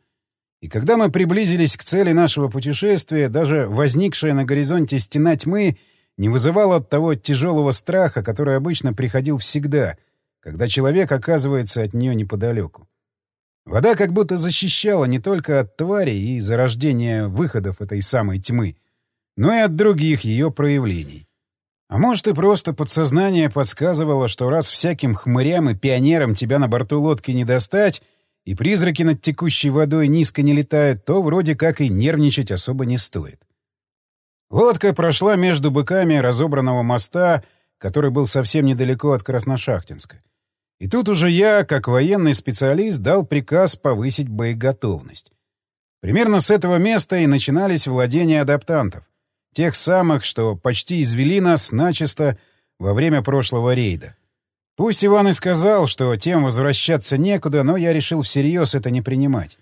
И когда мы приблизились к цели нашего путешествия, даже возникшая на горизонте стена тьмы не вызывало от того тяжелого страха, который обычно приходил всегда, когда человек оказывается от нее неподалеку. Вода как будто защищала не только от тварей и зарождения выходов этой самой тьмы, но и от других ее проявлений. А может, и просто подсознание подсказывало, что раз всяким хмырям и пионерам тебя на борту лодки не достать, и призраки над текущей водой низко не летают, то вроде как и нервничать особо не стоит. Лодка прошла между быками разобранного моста, который был совсем недалеко от Красношахтинска. И тут уже я, как военный специалист, дал приказ повысить боеготовность. Примерно с этого места и начинались владения адаптантов. Тех самых, что почти извели нас начисто во время прошлого рейда. Пусть Иван и сказал, что тем возвращаться некуда, но я решил всерьез это не принимать.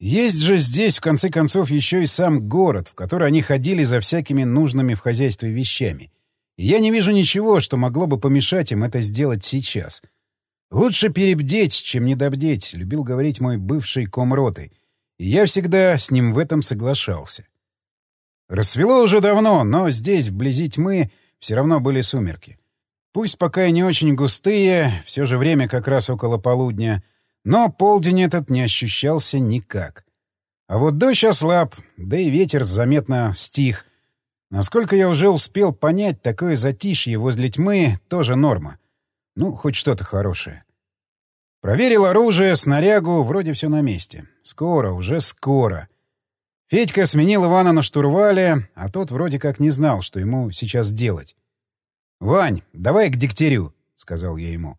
Есть же здесь, в конце концов, еще и сам город, в который они ходили за всякими нужными в хозяйстве вещами. И я не вижу ничего, что могло бы помешать им это сделать сейчас. Лучше перебдеть, чем недобдеть, любил говорить мой бывший комроты. И я всегда с ним в этом соглашался. Рассвело уже давно, но здесь, вблизи тьмы, все равно были сумерки. Пусть пока и не очень густые, все же время как раз около полудня — но полдень этот не ощущался никак. А вот дождь ослаб, да и ветер заметно стих. Насколько я уже успел понять, такое затишье возле тьмы тоже норма. Ну, хоть что-то хорошее. Проверил оружие, снарягу, вроде все на месте. Скоро, уже скоро. Федька сменил Ивана на штурвале, а тот вроде как не знал, что ему сейчас делать. «Вань, давай к дегтярю», — сказал я ему.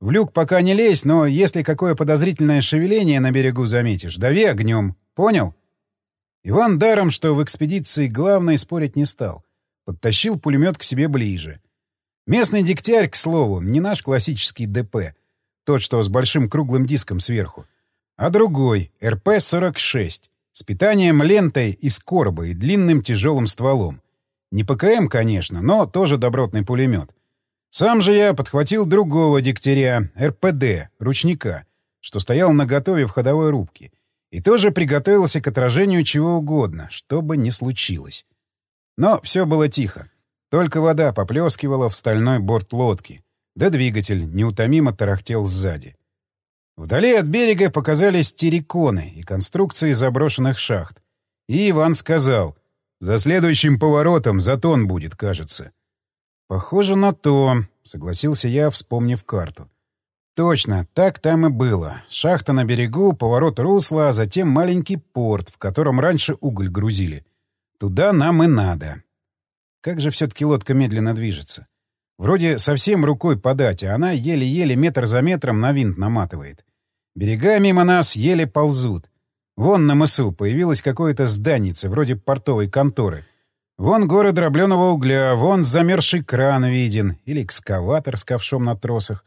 «В люк пока не лезь, но если какое подозрительное шевеление на берегу заметишь, дави огнем. Понял?» Иван даром, что в экспедиции главное спорить не стал. Подтащил пулемет к себе ближе. Местный дегтярь, к слову, не наш классический ДП, тот, что с большим круглым диском сверху, а другой, РП-46, с питанием лентой из короба и длинным тяжелым стволом. Не ПКМ, конечно, но тоже добротный пулемет. Сам же я подхватил другого дегтяря, РПД, ручника, что стоял на готове в ходовой рубке, и тоже приготовился к отражению чего угодно, что бы ни случилось. Но все было тихо. Только вода поплескивала в стальной борт лодки, да двигатель неутомимо тарахтел сзади. Вдали от берега показались терриконы и конструкции заброшенных шахт. И Иван сказал, «За следующим поворотом затон будет, кажется». «Похоже на то», — согласился я, вспомнив карту. «Точно, так там и было. Шахта на берегу, поворот русла, а затем маленький порт, в котором раньше уголь грузили. Туда нам и надо». Как же все-таки лодка медленно движется? Вроде совсем рукой подать, а она еле-еле метр за метром на винт наматывает. Берега мимо нас еле ползут. Вон на мысу появилось какое-то зданице, вроде портовой конторы. Вон горы дробленого угля, вон замерзший кран виден, или экскаватор с ковшом на тросах.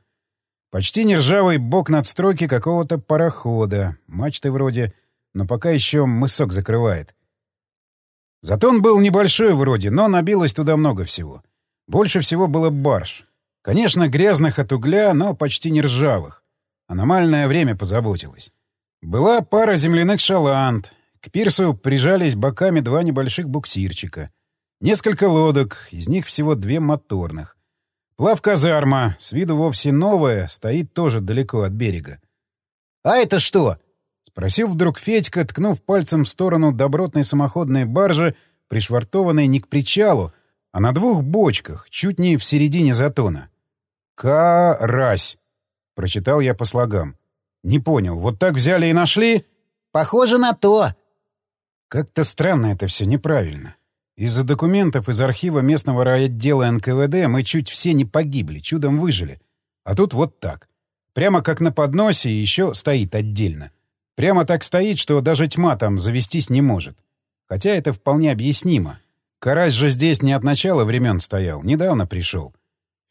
Почти нержавый бок надстройки какого-то парохода, мачты вроде, но пока еще мысок закрывает. Затон был небольшой вроде, но набилось туда много всего. Больше всего было барж. Конечно, грязных от угля, но почти не ржавых. Аномальное время позаботилось. Была пара земляных шаланд. К пирсу прижались боками два небольших буксирчика — Несколько лодок, из них всего две моторных. Плав-казарма, с виду вовсе новая, стоит тоже далеко от берега. «А это что?» — спросил вдруг Федька, ткнув пальцем в сторону добротной самоходной баржи, пришвартованной не к причалу, а на двух бочках, чуть не в середине затона. «Карась», — прочитал я по слогам. «Не понял, вот так взяли и нашли?» «Похоже на то». Как-то странно это все неправильно. Из-за документов из архива местного райотдела НКВД мы чуть все не погибли, чудом выжили. А тут вот так. Прямо как на подносе и еще стоит отдельно. Прямо так стоит, что даже тьма там завестись не может. Хотя это вполне объяснимо. Карась же здесь не от начала времен стоял, недавно пришел.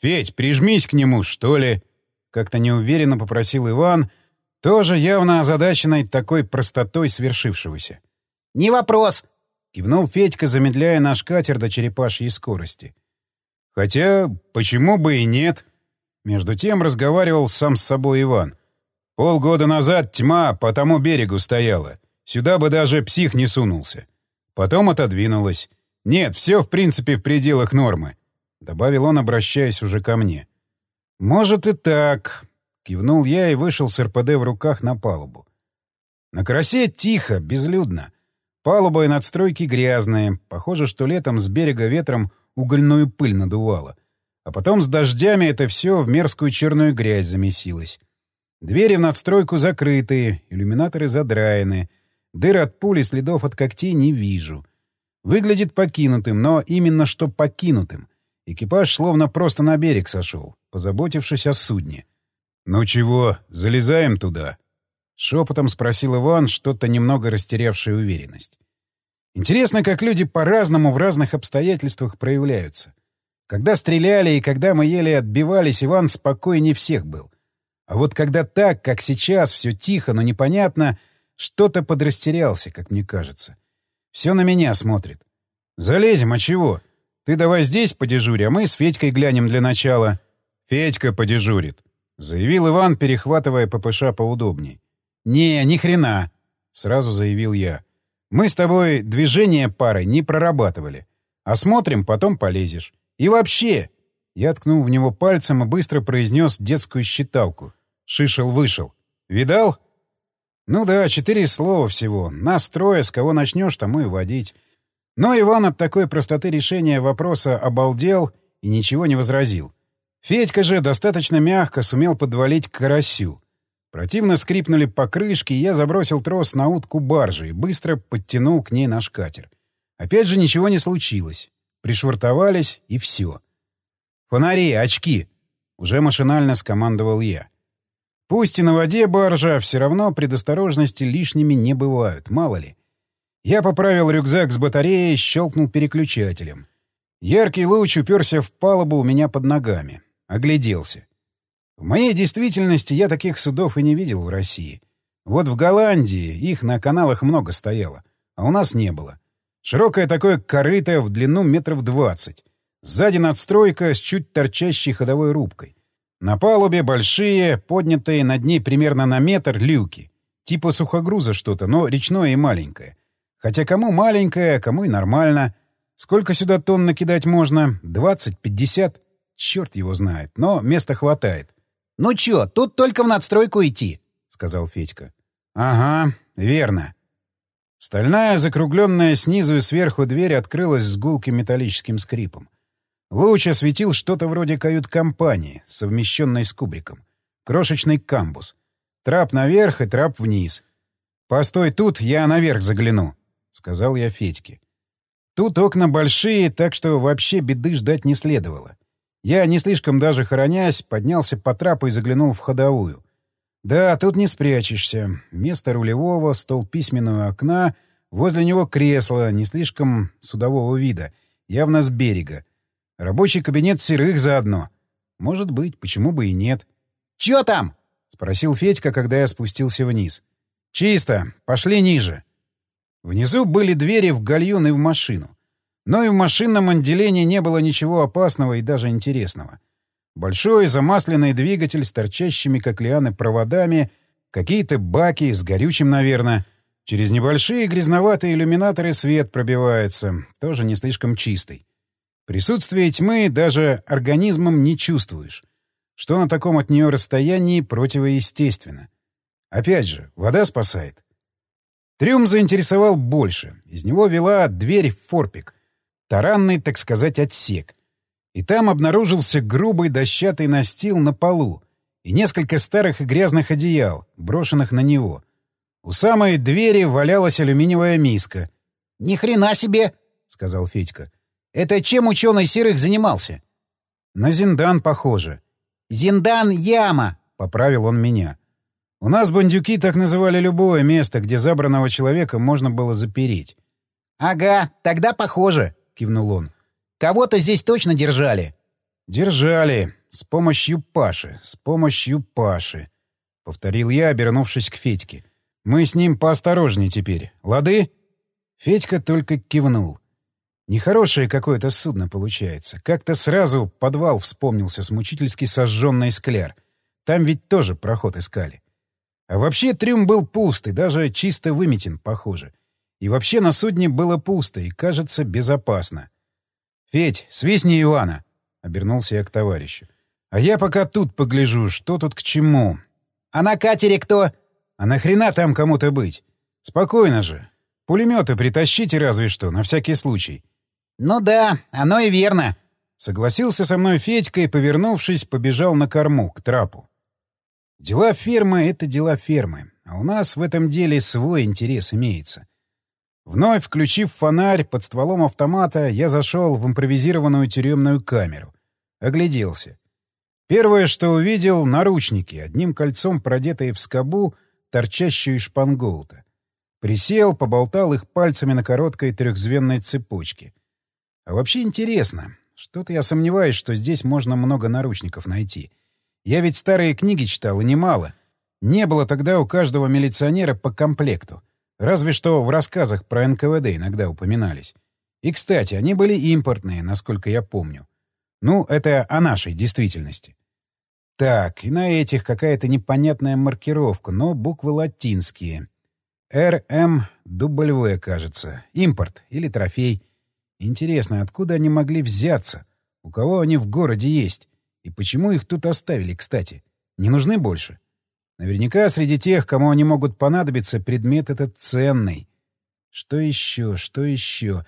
«Федь, прижмись к нему, что ли?» Как-то неуверенно попросил Иван, тоже явно озадаченный такой простотой свершившегося. «Не вопрос!» Кивнул Федька, замедляя наш катер до черепашьей скорости. «Хотя, почему бы и нет?» Между тем разговаривал сам с собой Иван. «Полгода назад тьма по тому берегу стояла. Сюда бы даже псих не сунулся. Потом отодвинулась. Нет, все в принципе в пределах нормы», — добавил он, обращаясь уже ко мне. «Может и так», — кивнул я и вышел с РПД в руках на палубу. На красе тихо, безлюдно. Палуба и надстройки грязные. Похоже, что летом с берега ветром угольную пыль надувало. А потом с дождями это все в мерзкую черную грязь замесилось. Двери в надстройку закрытые, иллюминаторы задраены. Дыр от пули, следов от когтей не вижу. Выглядит покинутым, но именно что покинутым. Экипаж словно просто на берег сошел, позаботившись о судне. «Ну чего, залезаем туда?» Шепотом спросил Иван, что-то немного растерявший уверенность. Интересно, как люди по-разному в разных обстоятельствах проявляются. Когда стреляли и когда мы еле отбивались, Иван спокойнее всех был. А вот когда так, как сейчас, все тихо, но непонятно, что-то подрастерялся, как мне кажется. Все на меня смотрит. «Залезем, а чего? Ты давай здесь подежурь, а мы с Федькой глянем для начала». «Федька подежурит», — заявил Иван, перехватывая ППШ поудобней. «Не, ни хрена», — сразу заявил я. «Мы с тобой движение парой не прорабатывали. Осмотрим, потом полезешь. И вообще...» Я ткнул в него пальцем и быстро произнес детскую считалку. «Шишел-вышел. Видал?» «Ну да, четыре слова всего. Нас трое, с кого начнешь, тому и водить». Но Иван от такой простоты решения вопроса обалдел и ничего не возразил. Федька же достаточно мягко сумел подвалить к карасю. Противно скрипнули покрышки, и я забросил трос на утку баржи и быстро подтянул к ней наш катер. Опять же ничего не случилось. Пришвартовались, и все. «Фонари, очки!» — уже машинально скомандовал я. Пусть и на воде баржа, все равно предосторожности лишними не бывают, мало ли. Я поправил рюкзак с батареей, щелкнул переключателем. Яркий луч уперся в палубу у меня под ногами. Огляделся. В моей действительности я таких судов и не видел в России. Вот в Голландии их на каналах много стояло, а у нас не было. Широкое такое корыто в длину метров двадцать. Сзади надстройка с чуть торчащей ходовой рубкой. На палубе большие, поднятые над ней примерно на метр, люки. Типа сухогруза что-то, но речное и маленькое. Хотя кому маленькое, кому и нормально. Сколько сюда тонн накидать можно? Двадцать, пятьдесят? Черт его знает, но места хватает. «Ну чё, тут только в надстройку идти», — сказал Федька. «Ага, верно». Стальная, закругленная снизу и сверху дверь открылась с гулким металлическим скрипом. Луч осветил что-то вроде кают-компании, совмещенной с кубриком. Крошечный камбус. Трап наверх и трап вниз. «Постой тут, я наверх загляну», — сказал я Федьке. Тут окна большие, так что вообще беды ждать не следовало. Я, не слишком даже хоронясь, поднялся по трапу и заглянул в ходовую. Да, тут не спрячешься. Место рулевого, стол письменного окна, возле него кресло, не слишком судового вида, явно с берега. Рабочий кабинет серых заодно. Может быть, почему бы и нет. «Чё там?» — спросил Федька, когда я спустился вниз. «Чисто. Пошли ниже». Внизу были двери в гальюн и в машину. Но и в машинном отделении не было ничего опасного и даже интересного. Большой замасленный двигатель с торчащими, как лианы, проводами, какие-то баки с горючим, наверное. Через небольшие грязноватые иллюминаторы свет пробивается, тоже не слишком чистый. Присутствие тьмы даже организмом не чувствуешь, что на таком от нее расстоянии противоестественно. Опять же, вода спасает. Трюм заинтересовал больше. Из него вела дверь в форпик — таранный, так сказать, отсек. И там обнаружился грубый дощатый настил на полу и несколько старых и грязных одеял, брошенных на него. У самой двери валялась алюминиевая миска. — Ни хрена себе! — сказал Федька. — Это чем ученый Серых занимался? — На Зиндан похоже. — Зиндан-яма! — поправил он меня. У нас бандюки так называли любое место, где забранного человека можно было запереть. — Ага, тогда похоже, — кивнул он. «Кого-то здесь точно держали?» «Держали. С помощью Паши. С помощью Паши», — повторил я, обернувшись к Федьке. «Мы с ним поосторожнее теперь. Лады?» Федька только кивнул. Нехорошее какое-то судно получается. Как-то сразу подвал вспомнился с мучительски сожженной скляр. Там ведь тоже проход искали. А вообще трюм был пустый, даже чисто выметен, похоже. И вообще на судне было пусто и, кажется, безопасно. «Федь, свистни Ивана!» — обернулся я к товарищу. «А я пока тут погляжу, что тут к чему». «А на катере кто?» «А нахрена там кому-то быть? Спокойно же. Пулеметы притащите разве что, на всякий случай». «Ну да, оно и верно», — согласился со мной Федька и, повернувшись, побежал на корму, к трапу. Дела фермы — это дела фермы, а у нас в этом деле свой интерес имеется. Вновь включив фонарь под стволом автомата, я зашел в импровизированную тюремную камеру. Огляделся. Первое, что увидел — наручники, одним кольцом продетые в скобу, торчащую из шпангоута. Присел, поболтал их пальцами на короткой трехзвенной цепочке. А вообще интересно. Что-то я сомневаюсь, что здесь можно много наручников найти. Я ведь старые книги читал, и немало. Не было тогда у каждого милиционера по комплекту. Разве что в рассказах про НКВД иногда упоминались. И, кстати, они были импортные, насколько я помню. Ну, это о нашей действительности. Так, и на этих какая-то непонятная маркировка, но буквы латинские. РМW, кажется. Импорт или трофей. Интересно, откуда они могли взяться? У кого они в городе есть? И почему их тут оставили, кстати? Не нужны больше? Наверняка среди тех, кому они могут понадобиться, предмет этот ценный. Что еще? Что еще?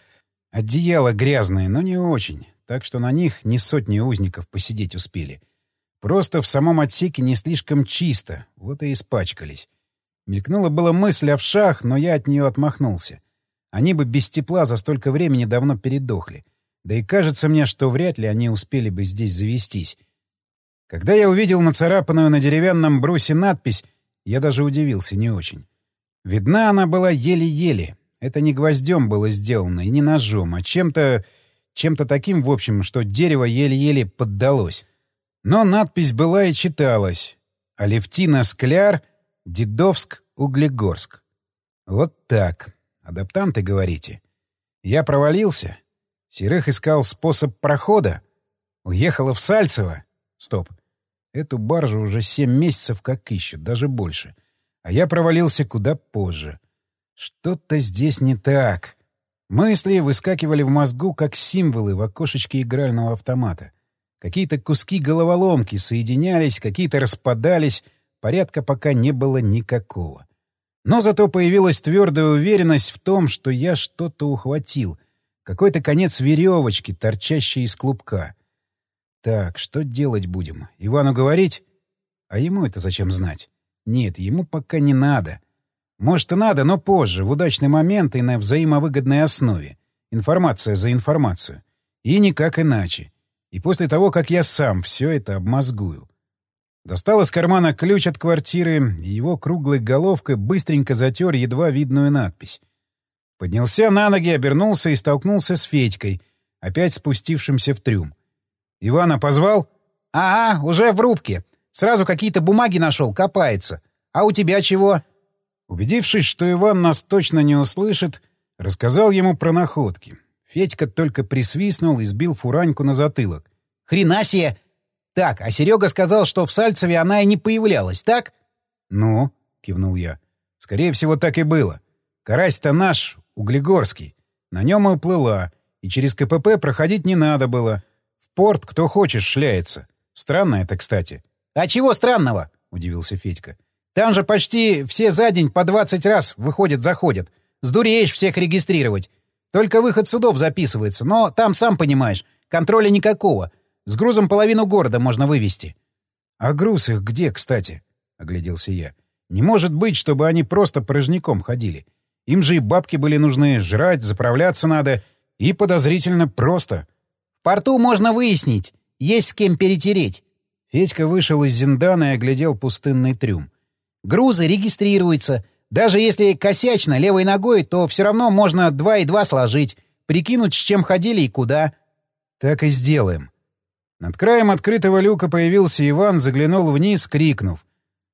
Одеяло грязное, но не очень, так что на них не сотни узников посидеть успели. Просто в самом отсеке не слишком чисто, вот и испачкались. Мелькнула была мысль о вшах, но я от нее отмахнулся. Они бы без тепла за столько времени давно передохли. Да и кажется мне, что вряд ли они успели бы здесь завестись. Когда я увидел нацарапанную на деревянном брусе надпись, я даже удивился не очень. Видна она была еле-еле. Это не гвоздем было сделано и не ножом, а чем-то... чем-то таким, в общем, что дерево еле-еле поддалось. Но надпись была и читалась. «Алевтина Скляр, Дедовск, Углегорск». Вот так. Адаптанты, говорите. Я провалился. Серых искал способ прохода. Уехала в Сальцево. Стоп. Эту баржу уже семь месяцев как ищут, даже больше. А я провалился куда позже. Что-то здесь не так. Мысли выскакивали в мозгу, как символы в окошечке игрального автомата. Какие-то куски головоломки соединялись, какие-то распадались, порядка пока не было никакого. Но зато появилась твердая уверенность в том, что я что-то ухватил. Какой-то конец веревочки, торчащий из клубка. Так, что делать будем? Ивану говорить? А ему это зачем знать? Нет, ему пока не надо. Может, и надо, но позже, в удачный момент и на взаимовыгодной основе. Информация за информацию. И никак иначе. И после того, как я сам все это обмозгую. Достал из кармана ключ от квартиры, и его круглой головкой быстренько затер едва видную надпись. Поднялся на ноги, обернулся и столкнулся с Федькой, опять спустившимся в трюм. «Ивана позвал?» «Ага, уже в рубке. Сразу какие-то бумаги нашел, копается. А у тебя чего?» Убедившись, что Иван нас точно не услышит, рассказал ему про находки. Федька только присвистнул и сбил фураньку на затылок. «Хрена себе! Так, а Серега сказал, что в Сальцеве она и не появлялась, так?» «Ну?» — кивнул я. «Скорее всего, так и было. Карась-то наш, углегорский. На нем и уплыла, и через КПП проходить не надо было. Порт кто хочешь шляется. Странно это, кстати». «А чего странного?» — удивился Федька. «Там же почти все за день по двадцать раз выходят-заходят. Сдуреешь всех регистрировать. Только выход судов записывается, но там, сам понимаешь, контроля никакого. С грузом половину города можно вывести. — А груз их где, кстати? — огляделся я. — Не может быть, чтобы они просто порожняком ходили. Им же и бабки были нужны, жрать, заправляться надо. И подозрительно просто. — порту можно выяснить. Есть с кем перетереть. Федька вышел из Зиндана и оглядел пустынный трюм. Грузы регистрируются. Даже если косячно левой ногой, то все равно можно два и два сложить, прикинуть, с чем ходили и куда. Так и сделаем. Над краем открытого люка появился Иван, заглянул вниз, крикнув.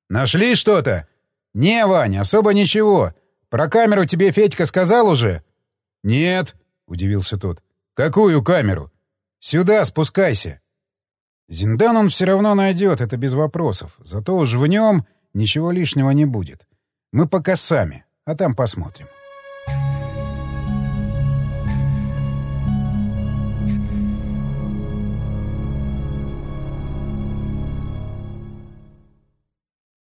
«Нашли что-то?» «Не, Вань, особо ничего. Про камеру тебе Федька сказал уже?» «Нет», — удивился тот. «Какую камеру?» «Сюда спускайся». Зиндан он все равно найдет, это без вопросов. Зато уж в нем ничего лишнего не будет. Мы пока сами, а там посмотрим.